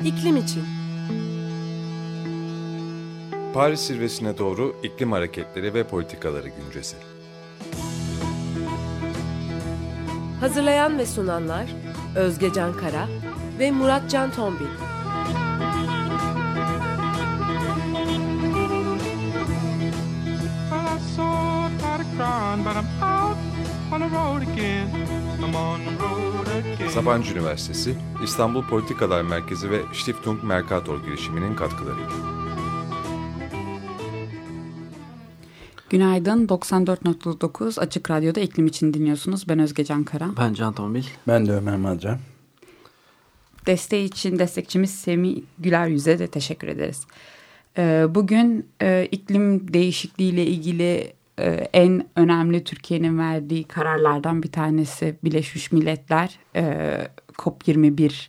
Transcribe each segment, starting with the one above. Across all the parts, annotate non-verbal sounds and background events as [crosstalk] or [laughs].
İklim için. Paris zirvesine doğru iklim hareketleri ve politikaları güncesi. Hazırlayan ve sunanlar Özge Can Kara ve Murat Can Tombil. Sabancı Üniversitesi, İstanbul Politikalar Merkezi ve Stiftung Mercator girişiminin katkılarıyla. Günaydın. 94.9 Açık Radyo'da iklim için dinliyorsunuz. Ben Özge Can Kara. Ben Can Tombil. Ben de Ömer Madran. Desteği için destekçimiz Semih Güler Yüz'e de teşekkür ederiz. Ee, bugün e, iklim değişikliği ile ilgili e, en önemli Türkiye'nin verdiği kararlardan bir tanesi Birleşmiş Milletler e, COP21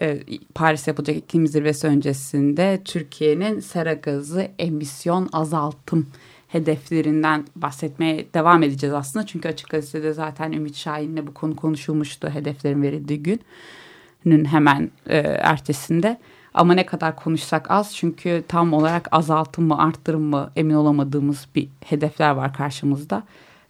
e, Paris yapılacak iklim zirvesi öncesinde Türkiye'nin sera gazı emisyon azaltım hedeflerinden bahsetmeye devam edeceğiz aslında. Çünkü Açık Gazete'de zaten Ümit Şahin'le bu konu konuşulmuştu hedeflerin verildiği günün hemen e, ertesinde. Ama ne kadar konuşsak az çünkü tam olarak azaltım mı arttırım mı emin olamadığımız bir hedefler var karşımızda.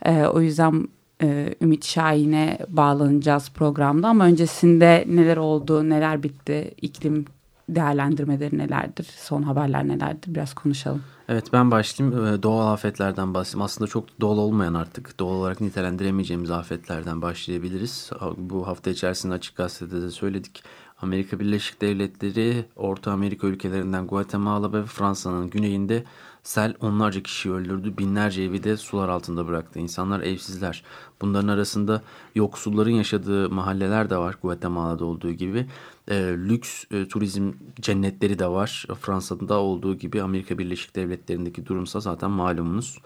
E, o yüzden e, Ümit Şahin'e bağlanacağız programda ama öncesinde neler oldu, neler bitti, iklim değerlendirmeleri nelerdir, son haberler nelerdir biraz konuşalım. Evet ben başlayayım. Doğal afetlerden bahsedeyim. Aslında çok doğal olmayan artık doğal olarak nitelendiremeyeceğimiz afetlerden başlayabiliriz. Bu hafta içerisinde Açık Gazete'de de söyledik. Amerika Birleşik Devletleri, Orta Amerika ülkelerinden Guatemala ve Fransa'nın güneyinde sel onlarca kişiyi öldürdü. Binlerce evi de sular altında bıraktı. İnsanlar evsizler. Bunların arasında yoksulların yaşadığı mahalleler de var Guatemala'da olduğu gibi. E, lüks e, turizm cennetleri de var. Fransa'da olduğu gibi Amerika Birleşik Devletleri'ndeki durumsa zaten malumunuz.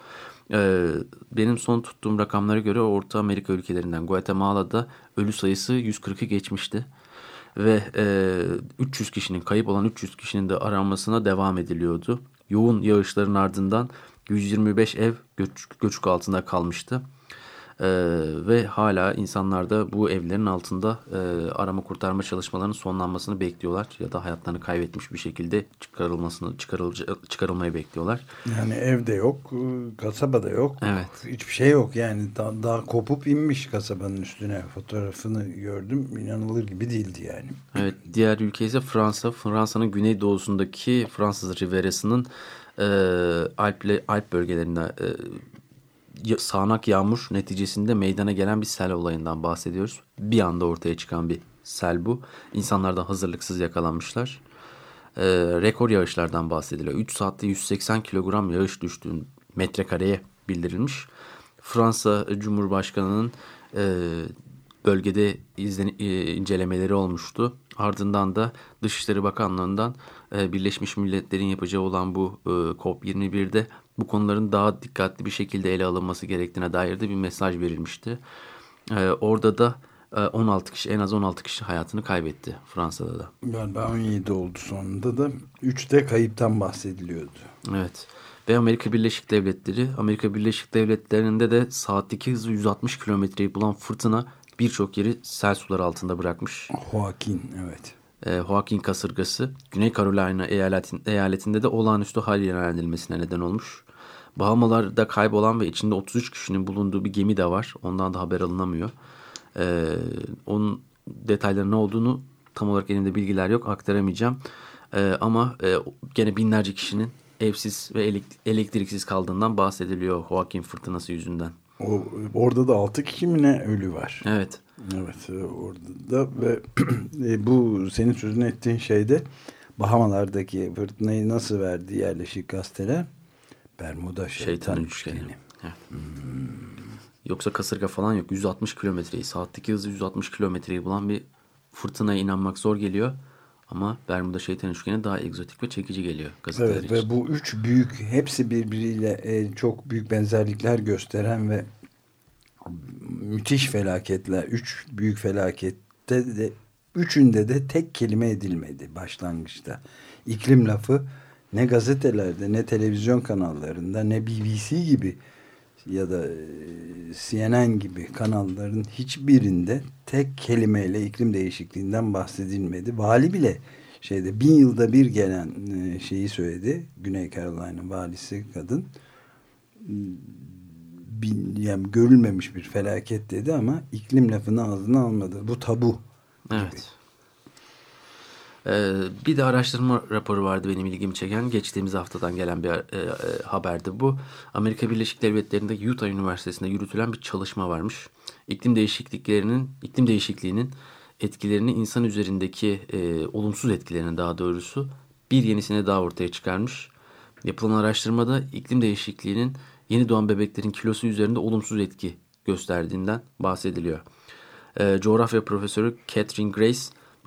E, benim son tuttuğum rakamlara göre Orta Amerika ülkelerinden Guatemala'da ölü sayısı 140'ı geçmişti ve e, 300 kişinin kayıp olan 300 kişinin de aranmasına devam ediliyordu. Yoğun yağışların ardından 125 ev göç, göçük altında kalmıştı. Ee, ve hala insanlar da bu evlerin altında e, arama kurtarma çalışmalarının sonlanmasını bekliyorlar ya da hayatlarını kaybetmiş bir şekilde çıkarılmasını çıkarılmayı bekliyorlar. Yani evde yok, kasabada yok. Evet. Hiçbir şey yok yani daha, daha kopup inmiş kasabanın üstüne fotoğrafını gördüm. inanılır gibi değildi yani. Evet, diğer ülke ise Fransa. Fransa'nın güneydoğusundaki Fransız Rivierası'nın e, Alp, Alp bölgelerinde e, sağanak yağmur neticesinde meydana gelen bir sel olayından bahsediyoruz. Bir anda ortaya çıkan bir sel bu. İnsanlar da hazırlıksız yakalanmışlar. Ee, rekor yağışlardan bahsediliyor. 3 saatte 180 kilogram yağış düştüğü metrekareye bildirilmiş. Fransa Cumhurbaşkanı'nın e, bölgede izlen, e, incelemeleri olmuştu. Ardından da Dışişleri Bakanlığı'ndan e, Birleşmiş Milletler'in yapacağı olan bu e, COP21'de bu konuların daha dikkatli bir şekilde ele alınması gerektiğine dair de bir mesaj verilmişti. Ee, orada da 16 e, kişi en az 16 kişi hayatını kaybetti Fransa'da da. Galiba 17 oldu sonunda da 3 de kayıptan bahsediliyordu. Evet ve Amerika Birleşik Devletleri Amerika Birleşik Devletleri'nde de saatteki hızı 160 kilometreyi bulan fırtına birçok yeri sel suları altında bırakmış. Joaquin evet e, Joaquin kasırgası Güney Carolina eyaletin, eyaletinde de olağanüstü hal ilan edilmesine neden olmuş. Bahamalarda kaybolan ve içinde 33 kişinin bulunduğu bir gemi de var. Ondan da haber alınamıyor. E, onun detayları ne olduğunu tam olarak elimde bilgiler yok aktaramayacağım. E, ama e, gene binlerce kişinin evsiz ve elektriksiz kaldığından bahsediliyor Joaquin fırtınası yüzünden. O, orada da 6 kişi mi ne ölü var? Evet. Evet e, orada da ve [clears throat] e, bu senin sözünü ettiğin şeyde Bahamalardaki fırtınayı nasıl verdi yerleşik gazeteler? Bermuda şeytan, şeytan üçgeni. üçgeni. Hmm. Yoksa kasırga falan yok. 160 kilometreyi saatteki hızı 160 kilometreyi bulan bir fırtınaya inanmak zor geliyor. Ama Bermuda şeytan üçgeni daha egzotik ve çekici geliyor gazeteler evet, için. Ve bu üç büyük hepsi birbiriyle e, çok büyük benzerlikler gösteren ve müthiş felaketler, üç büyük felakette de üçünde de tek kelime edilmedi başlangıçta. İklim lafı ne gazetelerde ne televizyon kanallarında ne BBC gibi ya da e, CNN gibi kanalların hiçbirinde tek kelimeyle iklim değişikliğinden bahsedilmedi. Vali bile şeyde bin yılda bir gelen e, şeyi söyledi. Güney Carolina valisi kadın. Bin, yani görülmemiş bir felaket dedi ama iklim lafını ağzına almadı. Bu tabu. Evet. Ee, bir de araştırma raporu vardı benim ilgimi çeken. Geçtiğimiz haftadan gelen bir e, e, haberdi bu. Amerika Birleşik Devletleri'nde Utah Üniversitesi'nde yürütülen bir çalışma varmış. İklim değişikliklerinin, iklim değişikliğinin etkilerini insan üzerindeki e, olumsuz etkilerini daha doğrusu bir yenisine daha ortaya çıkarmış. Yapılan araştırmada iklim değişikliğinin yeni doğan bebeklerin kilosu üzerinde olumsuz etki gösterdiğinden bahsediliyor. E, coğrafya profesörü Catherine Grace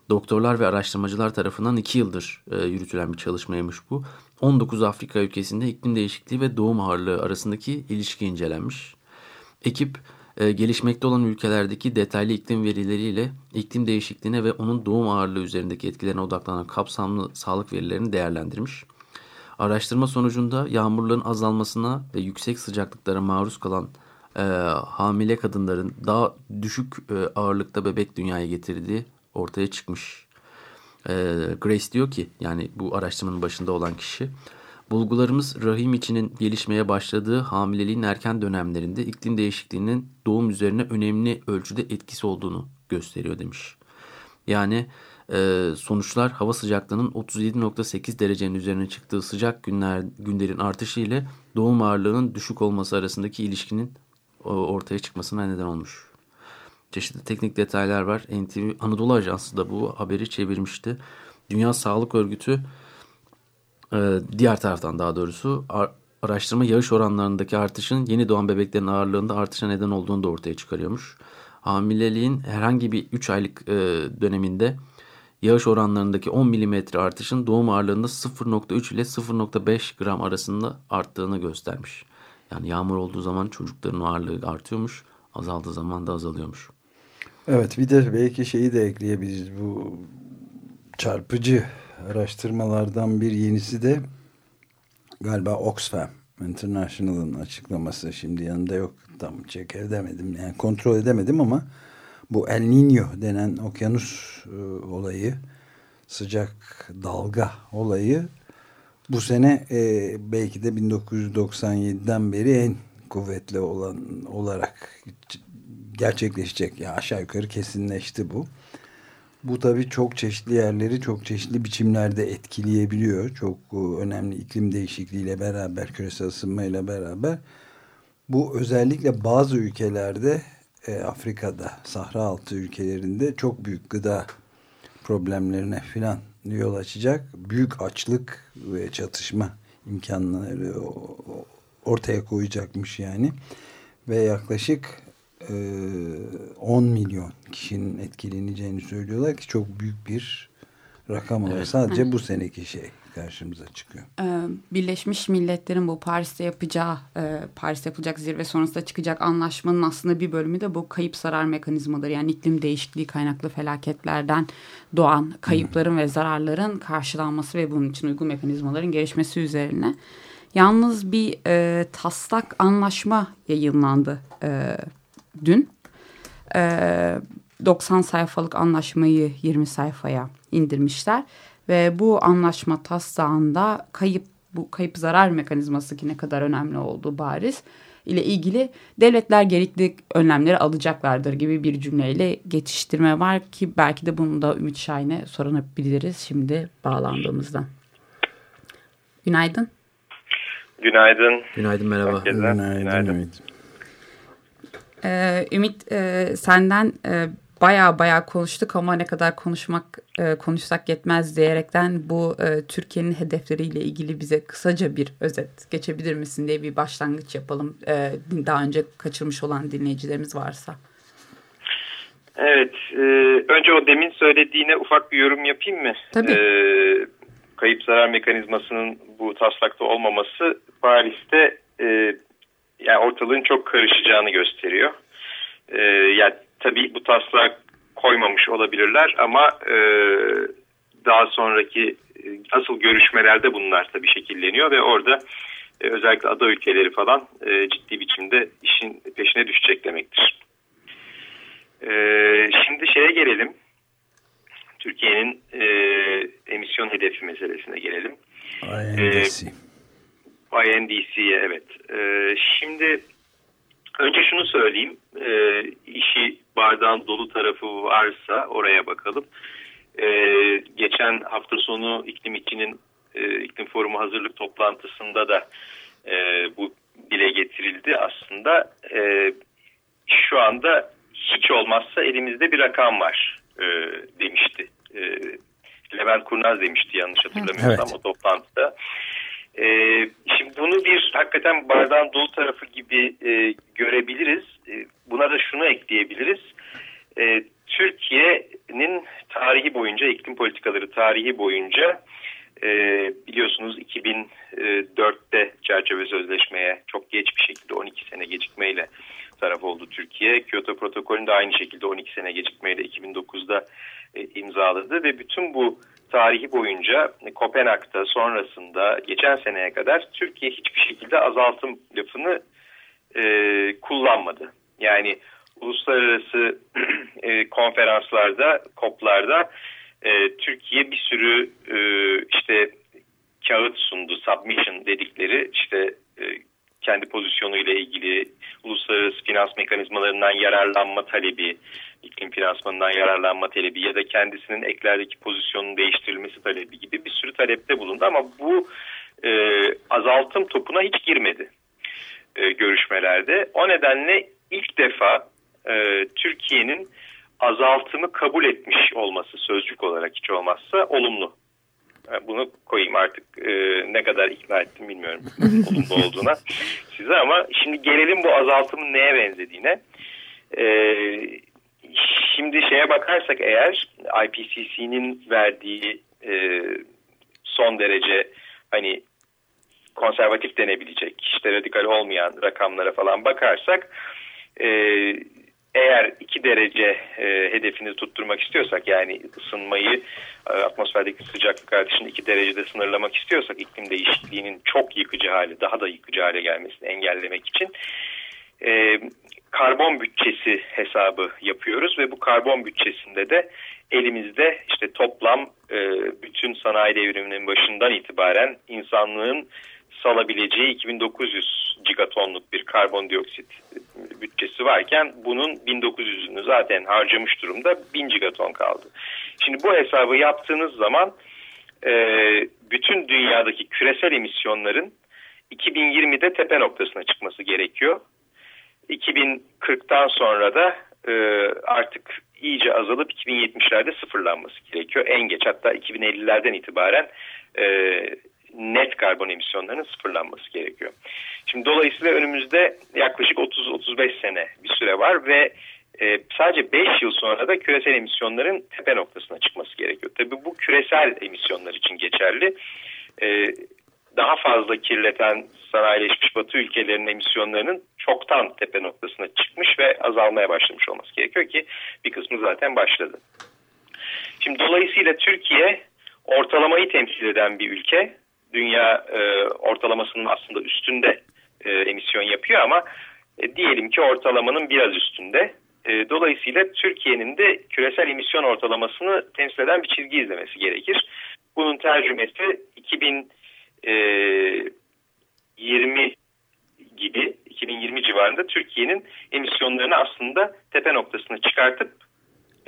doktorlar ve araştırmacılar tarafından 2 yıldır e, yürütülen bir çalışmaymış bu. 19 Afrika ülkesinde iklim değişikliği ve doğum ağırlığı arasındaki ilişki incelenmiş. Ekip e, gelişmekte olan ülkelerdeki detaylı iklim verileriyle iklim değişikliğine ve onun doğum ağırlığı üzerindeki etkilerine odaklanan kapsamlı sağlık verilerini değerlendirmiş. Araştırma sonucunda yağmurların azalmasına ve yüksek sıcaklıklara maruz kalan e, hamile kadınların daha düşük e, ağırlıkta bebek dünyaya getirdiği ortaya çıkmış. E, Grace diyor ki yani bu araştırmanın başında olan kişi bulgularımız rahim içinin gelişmeye başladığı hamileliğin erken dönemlerinde iklim değişikliğinin doğum üzerine önemli ölçüde etkisi olduğunu gösteriyor demiş. Yani e, sonuçlar hava sıcaklığının 37.8 derecenin üzerine çıktığı sıcak günler günlerin artışı ile doğum ağırlığının düşük olması arasındaki ilişkinin ortaya çıkmasına neden olmuş. Çeşitli teknik detaylar var. NTV Anadolu Ajansı da bu haberi çevirmişti. Dünya Sağlık Örgütü e, diğer taraftan daha doğrusu araştırma yağış oranlarındaki artışın yeni doğan bebeklerin ağırlığında artışa neden olduğunu da ortaya çıkarıyormuş. Hamileliğin herhangi bir 3 aylık e, döneminde yağış oranlarındaki 10 mm artışın doğum ağırlığında 0.3 ile 0.5 gram arasında arttığını göstermiş. Yani yağmur olduğu zaman çocukların ağırlığı artıyormuş, azaldığı zaman da azalıyormuş. Evet bir de belki şeyi de ekleyebiliriz. Bu çarpıcı araştırmalardan bir yenisi de galiba Oxfam International'ın açıklaması. Şimdi yanında yok tam çek edemedim. Yani kontrol edemedim ama bu El Niño denen okyanus e, olayı sıcak dalga olayı bu sene e, belki de 1997'den beri en kuvvetli olan olarak gerçekleşecek. Ya aşağı yukarı kesinleşti bu. Bu tabii çok çeşitli yerleri çok çeşitli biçimlerde etkileyebiliyor. Çok e, önemli iklim değişikliğiyle beraber, küresel ısınmayla beraber. Bu özellikle bazı ülkelerde, e, Afrika'da, Sahra altı ülkelerinde çok büyük gıda problemlerine filan yol açacak. Büyük açlık ve çatışma imkanları ortaya koyacakmış yani. Ve yaklaşık 10 milyon kişinin etkileneceğini söylüyorlar ki çok büyük bir rakam olarak evet. sadece bu seneki şey karşımıza çıkıyor. Birleşmiş Milletler'in bu Paris'te yapacağı, Paris'te yapılacak zirve sonrasında çıkacak anlaşmanın aslında bir bölümü de bu kayıp zarar mekanizmaları. Yani iklim değişikliği kaynaklı felaketlerden doğan kayıpların hmm. ve zararların karşılanması ve bunun için uygun mekanizmaların gelişmesi üzerine. Yalnız bir e, taslak anlaşma yayınlandı e, dün. E, 90 sayfalık anlaşmayı 20 sayfaya indirmişler ve bu anlaşma taslağında kayıp bu kayıp zarar mekanizması ki ne kadar önemli olduğu bariz ile ilgili devletler gerekli önlemleri alacaklardır gibi bir cümleyle geçiştirme var ki belki de bunu da Ümit Şahin'e sorabiliriz şimdi bağlandığımızda. Günaydın. Günaydın. Günaydın merhaba. Günaydın. Günaydın. Ümit. Ee, Ümit e, senden e, baya baya konuştuk ama ne kadar konuşmak e, konuşsak yetmez diyerekten bu e, Türkiye'nin hedefleriyle ilgili bize kısaca bir özet geçebilir misin diye bir başlangıç yapalım. E, daha önce kaçırmış olan dinleyicilerimiz varsa. Evet, e, önce o demin söylediğine ufak bir yorum yapayım mı? Tabii. E, kayıp zarar mekanizmasının bu taslakta olmaması Paris'te e, yani ortalığın çok karışacağını gösteriyor. E, yani tabii bu taslak koymamış olabilirler ama e, daha sonraki e, asıl görüşmelerde bunlar tabii şekilleniyor ve orada e, özellikle ada ülkeleri falan e, ciddi biçimde işin peşine düşecek demektir. E, şimdi şeye gelelim. Türkiye'nin e, emisyon hedefi meselesine gelelim. INDC. Ee, INDC'ye evet. Ee, şimdi önce şunu söyleyeyim. Ee, işi bardağın dolu tarafı varsa oraya bakalım. Ee, geçen hafta sonu iklim içinin e, iklim forumu hazırlık toplantısında da e, bu dile getirildi aslında. E, şu anda hiç olmazsa elimizde bir rakam var e, demişti. E, Levent Kurnaz demişti yanlış hatırlamıyorsam evet. o toplantıda. E, şimdi bunu bir hakikaten bardağın dolu tarafı gibi e, görebiliriz. E, buna da şunu ekleyebiliriz. E, Türkiye'nin tarihi boyunca, iklim politikaları tarihi boyunca e, biliyorsunuz 2004'te çerçeve sözleşmeye çok geç bir şekilde 12 sene gecikmeyle taraf oldu Türkiye. Kyoto protokolünü de aynı şekilde 12 sene gecikmeyle 2009'da e, imzaladı ve bütün bu tarihi boyunca Kopenhag'da sonrasında geçen seneye kadar Türkiye hiçbir şekilde azaltım lafını e, kullanmadı. Yani uluslararası [clears throat] e, konferanslarda, COP'larda e, Türkiye bir sürü e, işte kağıt sundu, submission dedikleri işte e, kendi pozisyonuyla ilgili uluslararası finans mekanizmalarından yararlanma talebi, iklim finansmanından yararlanma talebi ya da kendisinin eklerdeki pozisyonun değiştirilmesi talebi gibi bir sürü talepte bulundu ama bu e, azaltım topuna hiç girmedi e, görüşmelerde. O nedenle ilk defa e, Türkiye'nin azaltımı kabul etmiş olması sözcük olarak hiç olmazsa olumlu. Bunu koyayım artık. E, ne kadar ikna ettim bilmiyorum. [laughs] Olumlu olduğuna. Size ama şimdi gelelim bu azaltımın neye benzediğine. E, şimdi şeye bakarsak eğer IPCC'nin verdiği e, son derece hani konservatif denebilecek işte radikal olmayan rakamlara falan bakarsak e, eğer 2 derece e, hedefini tutturmak istiyorsak yani ısınmayı e, atmosferdeki sıcaklık artışını 2 derecede sınırlamak istiyorsak iklim değişikliğinin çok yıkıcı hali daha da yıkıcı hale gelmesini engellemek için e, karbon bütçesi hesabı yapıyoruz ve bu karbon bütçesinde de elimizde işte toplam e, bütün sanayi devriminin başından itibaren insanlığın salabileceği 2900 gigatonluk bir karbondioksit bütçesi varken bunun 1900'ünü zaten harcamış durumda 1000 gigaton kaldı. Şimdi bu hesabı yaptığınız zaman e, bütün dünyadaki küresel emisyonların 2020'de tepe noktasına çıkması gerekiyor. 2040'tan sonra da e, artık iyice azalıp 2070'lerde sıfırlanması gerekiyor. En geç hatta 2050'lerden itibaren e, net karbon emisyonlarının sıfırlanması gerekiyor. Şimdi dolayısıyla önümüzde yaklaşık 30-35 sene bir süre var ve e, sadece 5 yıl sonra da küresel emisyonların tepe noktasına çıkması gerekiyor. Tabii bu küresel emisyonlar için geçerli. E, daha fazla kirleten sanayileşmiş batı ülkelerinin emisyonlarının çoktan tepe noktasına çıkmış ve azalmaya başlamış olması gerekiyor ki bir kısmı zaten başladı. Şimdi dolayısıyla Türkiye ortalamayı temsil eden bir ülke. Dünya e, ortalamasının aslında üstünde e, emisyon yapıyor ama e, diyelim ki ortalamanın biraz üstünde. E, dolayısıyla Türkiye'nin de küresel emisyon ortalamasını temsil eden bir çizgi izlemesi gerekir. Bunun tercümesi 2000 20 gibi 2020 civarında Türkiye'nin emisyonlarını aslında tepe noktasına çıkartıp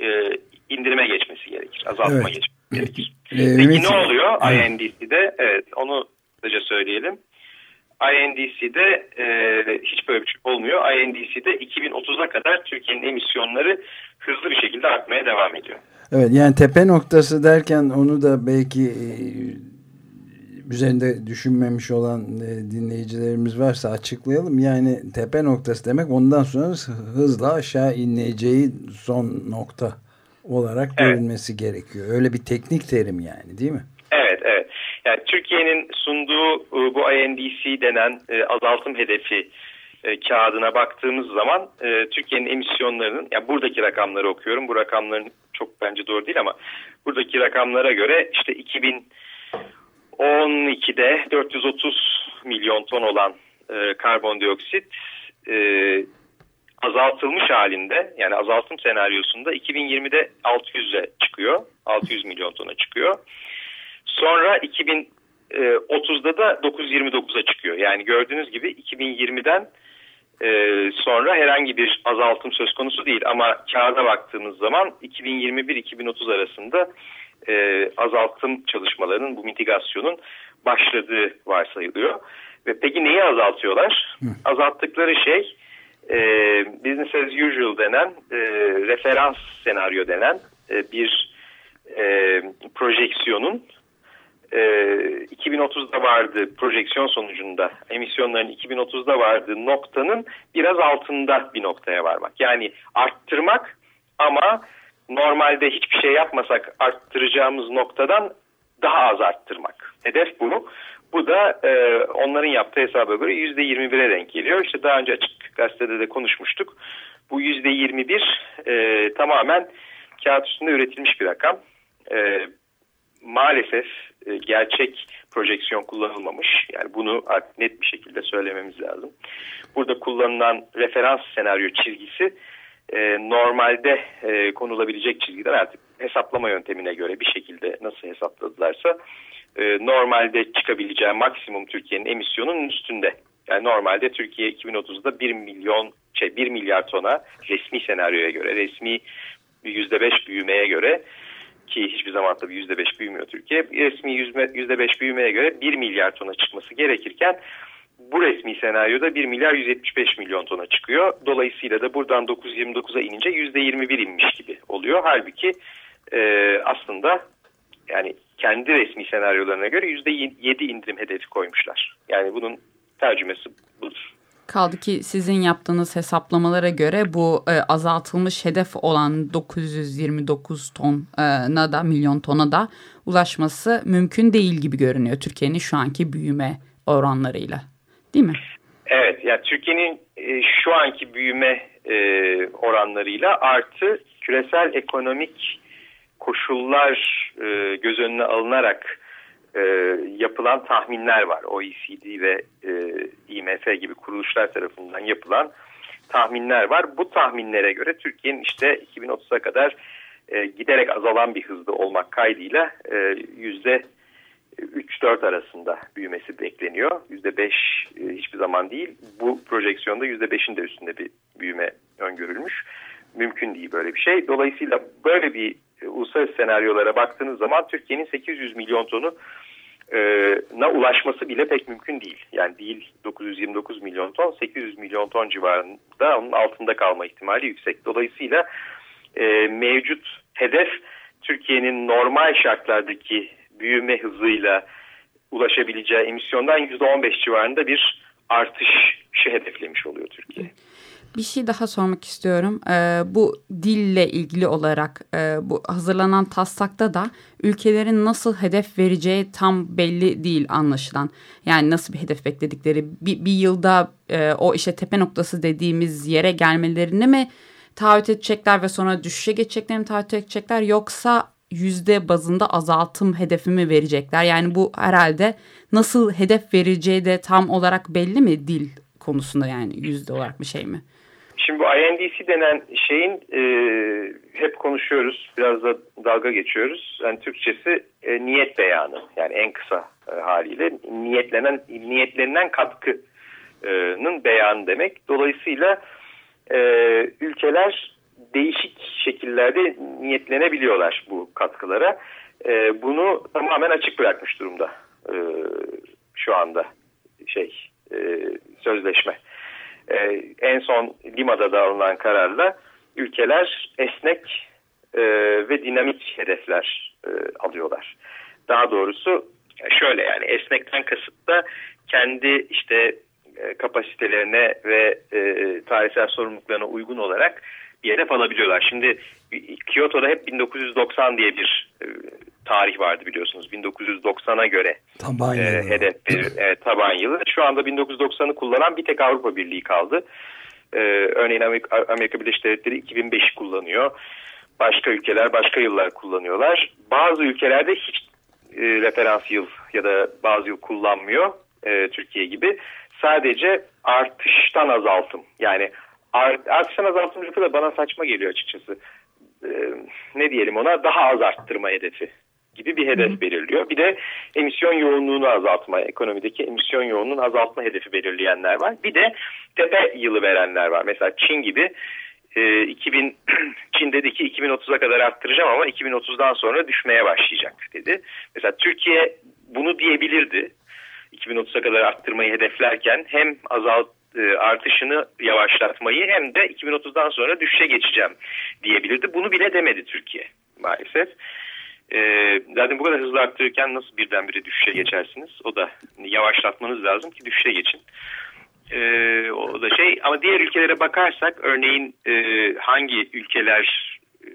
e, indirime geçmesi gerekir. Azaltma evet. geçmesi gerekir. Ee, Peki ne oluyor evet. INDC'de? Evet onu kısaca söyleyelim. INDC'de e, hiç böyle bir şey olmuyor. INDC'de 2030'a kadar Türkiye'nin emisyonları hızlı bir şekilde artmaya devam ediyor. Evet yani tepe noktası derken onu da belki üzerinde düşünmemiş olan e, dinleyicilerimiz varsa açıklayalım. Yani tepe noktası demek ondan sonra hızla aşağı ineceği son nokta olarak evet. görülmesi gerekiyor. Öyle bir teknik terim yani değil mi? Evet, evet. Yani Türkiye'nin sunduğu e, bu INDC denen e, azaltım hedefi e, kağıdına baktığımız zaman Türkiye'nin emisyonlarının, yani buradaki rakamları okuyorum. Bu rakamların çok bence doğru değil ama buradaki rakamlara göre işte 2000 12'de 430 milyon ton olan karbondioksit azaltılmış halinde yani azaltım senaryosunda 2020'de 600'e çıkıyor. 600 milyon tona çıkıyor. ama 2030'da da 929'a çıkıyor. Yani gördüğünüz gibi 2020'den e, sonra herhangi bir azaltım söz konusu değil. Ama kağıda baktığımız zaman 2021-2030 arasında e, azaltım çalışmalarının bu mitigasyonun başladığı varsayılıyor. Ve peki neyi azaltıyorlar? Azalttıkları şey e, business as usual denen e, referans senaryo denen e, bir e, projeksiyonun e, 2030'da vardı projeksiyon sonucunda emisyonların 2030'da vardığı noktanın biraz altında bir noktaya varmak. Yani arttırmak ama normalde hiçbir şey yapmasak arttıracağımız noktadan daha az arttırmak. Hedef bu. Bu da e, onların yaptığı hesaba göre %21'e denk geliyor. İşte daha önce açık gazetede de konuşmuştuk. Bu %21 e, tamamen kağıt üstünde üretilmiş bir rakam. E, maalesef e, gerçek projeksiyon kullanılmamış. Yani bunu net bir şekilde söylememiz lazım. Burada kullanılan referans senaryo çizgisi e, normalde e, konulabilecek çizgiden artık hesaplama yöntemine göre bir şekilde nasıl hesapladılarsa e, normalde çıkabileceği maksimum Türkiye'nin emisyonunun üstünde. Yani normalde Türkiye 2030'da 1 milyon şey 1 milyar tona resmi senaryoya göre resmi %5 büyümeye göre ki hiçbir zaman tabii %5 büyümüyor Türkiye. Resmi %5 büyümeye göre 1 milyar tona çıkması gerekirken bu resmi senaryoda 1 milyar 175 milyon tona çıkıyor. Dolayısıyla da buradan 929'a inince %21 inmiş gibi oluyor. Halbuki e, aslında yani kendi resmi senaryolarına göre %7 indirim hedefi koymuşlar. Yani bunun tercümesi budur. Kaldı ki sizin yaptığınız hesaplamalara göre bu e, azaltılmış hedef olan 929 tona da milyon tona da ulaşması mümkün değil gibi görünüyor Türkiye'nin şu anki büyüme oranlarıyla. Değil mi? Evet, yani Türkiye'nin e, şu anki büyüme e, oranlarıyla artı küresel ekonomik koşullar e, göz önüne alınarak e, yapılan tahminler var. OECD ve e, IMF gibi kuruluşlar tarafından yapılan tahminler var. Bu tahminlere göre Türkiye'nin işte 2030'a kadar e, giderek azalan bir hızda olmak kaydıyla e, yüzde 3-4 arasında büyümesi bekleniyor. %5 e, hiçbir zaman değil. Bu projeksiyonda %5'in de üstünde bir büyüme öngörülmüş. Mümkün değil böyle bir şey. Dolayısıyla böyle bir e, uluslararası senaryolara baktığınız zaman Türkiye'nin 800 milyon tonu e, na ulaşması bile pek mümkün değil. Yani değil 929 milyon ton 800 milyon ton civarında onun altında kalma ihtimali yüksek. Dolayısıyla e, mevcut hedef Türkiye'nin normal şartlardaki büyüme hızıyla ulaşabileceği emisyondan %15 civarında bir artışı hedeflemiş oluyor Türkiye. Bir şey daha sormak istiyorum. Ee, bu dille ilgili olarak e, bu hazırlanan taslakta da ülkelerin nasıl hedef vereceği tam belli değil anlaşılan. Yani nasıl bir hedef bekledikleri bir, bir yılda e, o işte tepe noktası dediğimiz yere gelmelerini mi taahhüt edecekler ve sonra düşüşe geçeceklerini mi taahhüt edecekler yoksa yüzde bazında azaltım hedefi mi verecekler? Yani bu herhalde nasıl hedef vereceği de tam olarak belli mi dil konusunda yani yüzde olarak bir şey mi? Şimdi bu INDC denen şeyin e, hep konuşuyoruz, biraz da dalga geçiyoruz. Yani Türkçesi e, niyet beyanı yani en kısa e, haliyle niyetlenen niyetlenen katkının beyanı demek. Dolayısıyla e, ülkeler değişik şekillerde niyetlenebiliyorlar bu katkılara. E, bunu tamamen açık bırakmış durumda e, şu anda şey e, sözleşme e, en son Lima'da da alınan kararla ülkeler esnek e, ve dinamik hedefler e, alıyorlar. Daha doğrusu şöyle yani esnekten kasıt da kendi işte e, kapasitelerine ve e, tarihsel sorumluluklarına uygun olarak bir hedef alabiliyorlar. Şimdi Kyoto'da hep 1990 diye bir e, tarih vardı biliyorsunuz. 1990'a göre taban e, hedef verir, e, taban yılı. Şu anda 1990'ı kullanan bir tek Avrupa Birliği kaldı. E, örneğin Amerika, Amerika Birleşik Devletleri 2005'i kullanıyor. Başka ülkeler başka yıllar kullanıyorlar. Bazı ülkelerde hiç e, referans yıl ya da bazı yıl kullanmıyor e, Türkiye gibi. Sadece artıştan azaltım. Yani artıştan azaltım da bana saçma geliyor açıkçası. E, ne diyelim ona daha az arttırma hedefi gibi bir hedef belirliyor. Bir de emisyon yoğunluğunu azaltma, ekonomideki emisyon yoğunluğunu azaltma hedefi belirleyenler var. Bir de tepe yılı verenler var. Mesela Çin gibi 2000 [clears throat] Çin dedi ki 2030'a kadar arttıracağım ama 2030'dan sonra düşmeye başlayacak dedi. Mesela Türkiye bunu diyebilirdi. 2030'a kadar arttırmayı hedeflerken hem azalt artışını yavaşlatmayı hem de 2030'dan sonra düşüşe geçeceğim diyebilirdi. Bunu bile demedi Türkiye maalesef. Ee, zaten bu kadar hızlı arttırırken nasıl birdenbire düşüşe geçersiniz? O da yavaşlatmanız lazım ki düşüşe geçin. Ee, o da şey ama diğer ülkelere bakarsak örneğin e, hangi ülkeler e,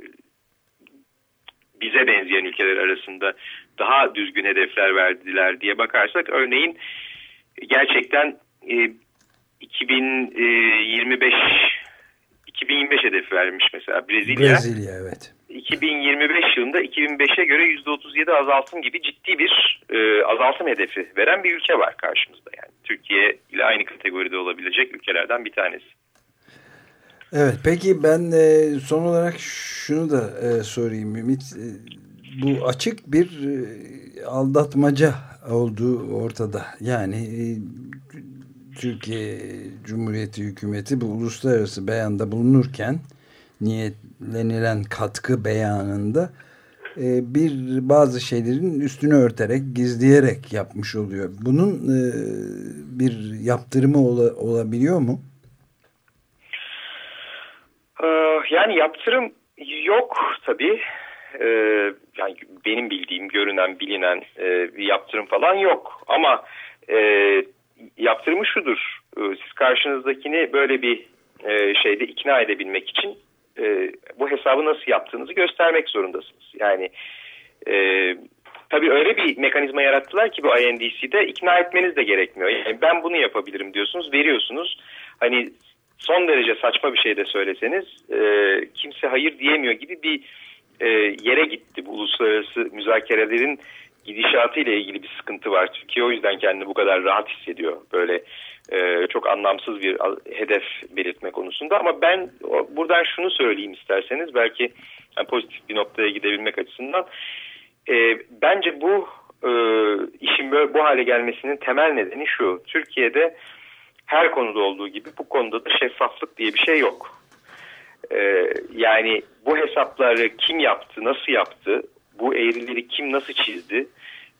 bize benzeyen ülkeler arasında daha düzgün hedefler verdiler diye bakarsak örneğin gerçekten e, 2025 2025 hedefi vermiş mesela Brezilya. Brezilya evet. 2025 yılında 2005'e göre %37 azaltım gibi ciddi bir e, azaltım hedefi veren bir ülke var karşımızda. Yani Türkiye ile aynı kategoride olabilecek ülkelerden bir tanesi. Evet peki ben e, son olarak şunu da e, sorayım Ümit. E, bu açık bir e, aldatmaca olduğu ortada. Yani e, Türkiye Cumhuriyeti hükümeti bu uluslararası beyanda bulunurken niyetlenilen katkı beyanında e, bir bazı şeylerin üstünü örterek gizleyerek yapmış oluyor. Bunun e, bir yaptırımı ola, olabiliyor mu? Yani yaptırım yok tabii. Ee, yani benim bildiğim, görünen, bilinen e, bir yaptırım falan yok. Ama e, yaptırımı şudur. E, siz karşınızdakini böyle bir e, şeyde ikna edebilmek için e, bu hesabı nasıl yaptığınızı göstermek zorundasınız. Yani e, tabii öyle bir mekanizma yarattılar ki bu INDC'de ikna etmeniz de gerekmiyor. Yani ben bunu yapabilirim diyorsunuz, veriyorsunuz. Hani son derece saçma bir şey de söyleseniz e, kimse hayır diyemiyor gibi bir e, yere gitti bu uluslararası müzakerelerin gidişatı ile ilgili bir sıkıntı var. Türkiye o yüzden kendini bu kadar rahat hissediyor böyle e, çok anlamsız bir hedef belirtme konusunda. Ama ben buradan şunu söyleyeyim isterseniz belki yani pozitif bir noktaya gidebilmek açısından. E, bence bu e, işin böyle bu hale gelmesinin temel nedeni şu. Türkiye'de her konuda olduğu gibi bu konuda da şeffaflık diye bir şey yok. Ee, yani bu hesapları kim yaptı, nasıl yaptı, bu eğrileri kim nasıl çizdi,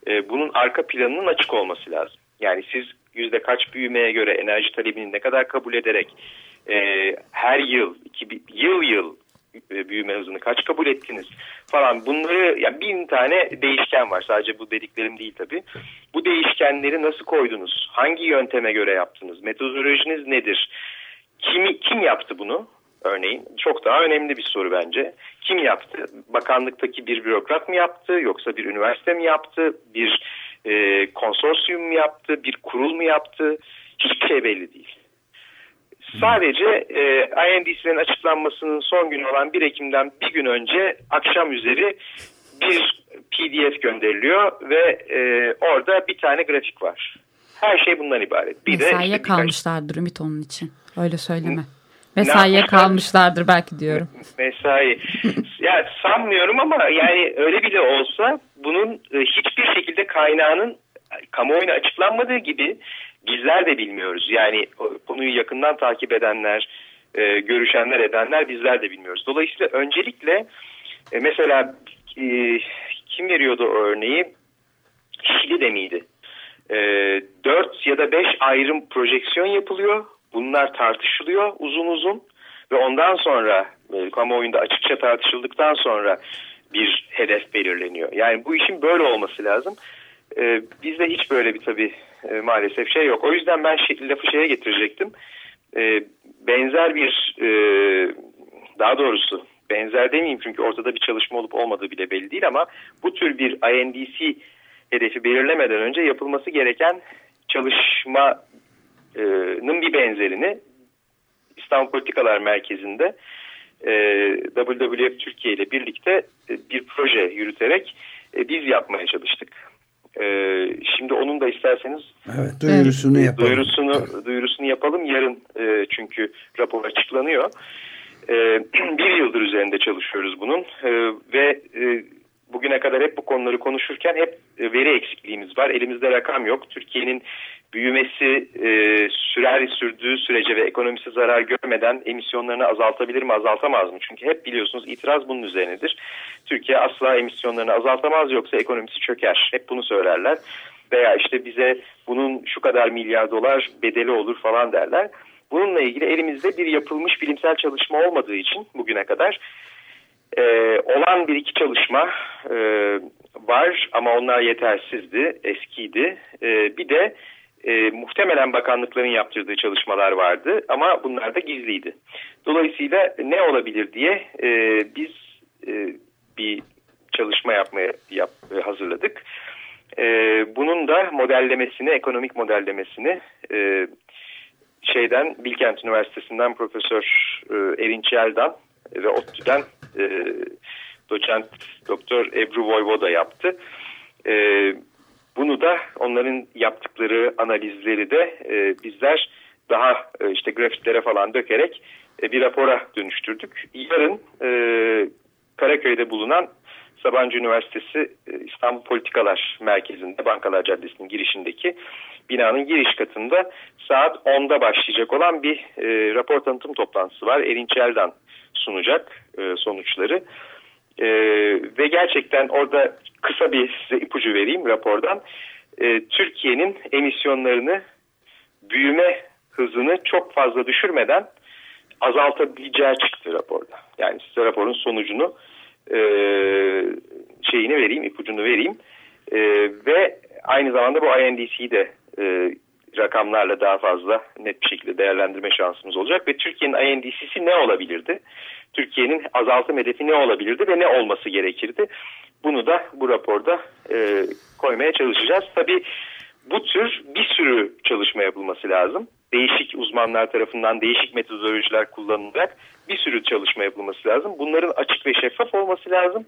e, bunun arka planının açık olması lazım. Yani siz yüzde kaç büyümeye göre enerji talebini ne kadar kabul ederek e, her yıl, iki, yıl yıl e, büyüme hızını kaç kabul ettiniz falan. Bunları yani bin tane değişken var. Sadece bu dediklerim değil tabi bu değişkenleri nasıl koydunuz? Hangi yönteme göre yaptınız? Metodolojiniz nedir? Kim, kim yaptı bunu? Örneğin çok daha önemli bir soru bence. Kim yaptı? Bakanlıktaki bir bürokrat mı yaptı? Yoksa bir üniversite mi yaptı? Bir e, konsorsiyum mu yaptı bir kurul mu yaptı hiçbir şey belli değil Sadece e, INDC'nin açıklanmasının son günü olan 1 Ekim'den bir gün önce akşam üzeri bir PDF gönderiliyor ve e, orada bir tane grafik var. Her şey bundan ibaret. Bir Mesaiye de işte kalmışlardır birkaç... Ümit onun için. Öyle söyleme. Mesaiye kalmışlardır belki diyorum. Mesai. ya sanmıyorum ama yani öyle bile olsa bunun e, hiçbir şekilde kaynağının kamuoyuna açıklanmadığı gibi bizler de bilmiyoruz. Yani konuyu yakından takip edenler, e, görüşenler, edenler bizler de bilmiyoruz. Dolayısıyla öncelikle e, mesela kim veriyordu o örneği? Şili'de miydi? 4 ya da 5 ayrım projeksiyon yapılıyor. Bunlar tartışılıyor uzun uzun ve ondan sonra kamuoyunda açıkça tartışıldıktan sonra bir hedef belirleniyor. Yani bu işin böyle olması lazım. E, bizde hiç böyle bir tabii e, maalesef şey yok. O yüzden ben şey, lafı şeye getirecektim. E, benzer bir e, daha doğrusu benzer demeyeyim çünkü ortada bir çalışma olup olmadığı bile belli değil ama bu tür bir INDC hedefi belirlemeden önce yapılması gereken çalışmanın bir benzerini İstanbul Politikalar Merkezi'nde e, WWF Türkiye ile birlikte e, bir proje yürüterek e, biz yapmaya çalıştık. Ee, şimdi onun da isterseniz evet, duyurusunu evet. yapalım. Duyurusunu, duyurusunu yapalım. Yarın e, çünkü rapor açıklanıyor. E, [clears throat] bir yıldır üzerinde çalışıyoruz bunun e, ve e, bugüne kadar hep bu konuları konuşurken hep e, veri eksikliğimiz var. Elimizde rakam yok. Türkiye'nin büyümesi e, sürer sürdüğü sürece ve ekonomisi zarar görmeden emisyonlarını azaltabilir mi azaltamaz mı? Çünkü hep biliyorsunuz itiraz bunun üzerinedir. Türkiye asla emisyonlarını azaltamaz yoksa ekonomisi çöker. Hep bunu söylerler. Veya işte bize bunun şu kadar milyar dolar bedeli olur falan derler. Bununla ilgili elimizde bir yapılmış bilimsel çalışma olmadığı için bugüne kadar e, olan bir iki çalışma e, var ama onlar yetersizdi, eskiydi. E, bir de e, muhtemelen bakanlıkların yaptırdığı çalışmalar vardı ama bunlar da gizliydi. Dolayısıyla ne olabilir diye e, biz e, bir çalışma yapmaya yap, hazırladık. E, bunun da modellemesini, ekonomik modellemesini e, şeyden Bilkent Üniversitesi'nden Profesör e, Erinç Yeldan ve ODTÜ'den e, doçent Doktor Ebru Voyvoda yaptı. E, bunu da onların yaptıkları analizleri de e, bizler daha e, işte grafiklere falan dökerek e, bir rapora dönüştürdük. Yarın e, Karaköy'de bulunan Sabancı Üniversitesi e, İstanbul Politikalar Merkezi'nde Bankalar Caddesi'nin girişindeki binanın giriş katında saat 10'da başlayacak olan bir e, rapor tanıtım toplantısı var. Erinç Eldan sunacak e, sonuçları. E, ve gerçekten orada kısa bir size ipucu vereyim rapordan. E, Türkiye'nin emisyonlarını büyüme hızını çok fazla düşürmeden azaltabileceği çıktı raporda. Yani size raporun sonucunu şeyini vereyim, ipucunu vereyim. Ve aynı zamanda bu INDC'yi de rakamlarla daha fazla net bir şekilde değerlendirme şansımız olacak. Ve Türkiye'nin INDC'si ne olabilirdi? Türkiye'nin azaltım hedefi ne olabilirdi ve ne olması gerekirdi? Bunu da bu raporda e, koymaya çalışacağız. Tabii bu tür bir sürü çalışma yapılması lazım. Değişik uzmanlar tarafından değişik metodolojiler kullanılarak bir sürü çalışma yapılması lazım. Bunların açık ve şeffaf olması lazım.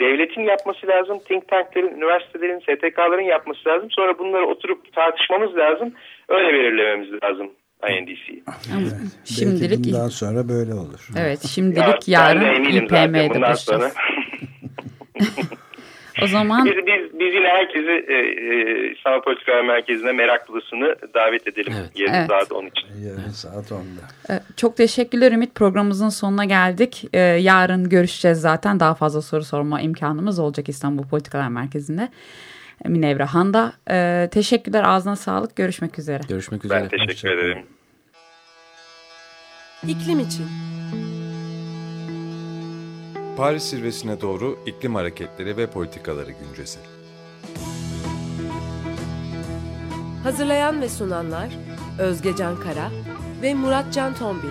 Devletin yapması lazım. Think tanklerin, üniversitelerin, STK'ların yapması lazım. Sonra bunları oturup tartışmamız lazım. Öyle belirlememiz lazım INDC'yi. Evet. Şimdilik Belki bundan sonra böyle olur. Evet, [laughs] şimdilik ya, yarın İPM'de başlayacağız. [laughs] O zaman biz, biz, biz yine herkesi e, e, İstanbul Politikalar Merkezi'ne meraklısını davet edelim. Evet. Yarın evet. saat 10 için. Yarın saat 10'da. E, çok teşekkürler Ümit. Programımızın sonuna geldik. E, yarın görüşeceğiz zaten. Daha fazla soru sorma imkanımız olacak İstanbul Politikalar Merkezi'nde. Minevra Handa. E, teşekkürler. Ağzına sağlık. Görüşmek üzere. Görüşmek üzere. Ben teşekkür ederim. İklim için. Paris zirvesine doğru iklim hareketleri ve politikaları güncesi. Hazırlayan ve sunanlar Özge Can Kara ve Murat Can Tombil.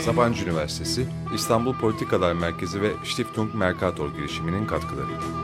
Sabancı Üniversitesi, İstanbul Politikalar Merkezi ve Stiftung Mercator girişiminin katkılarıydı.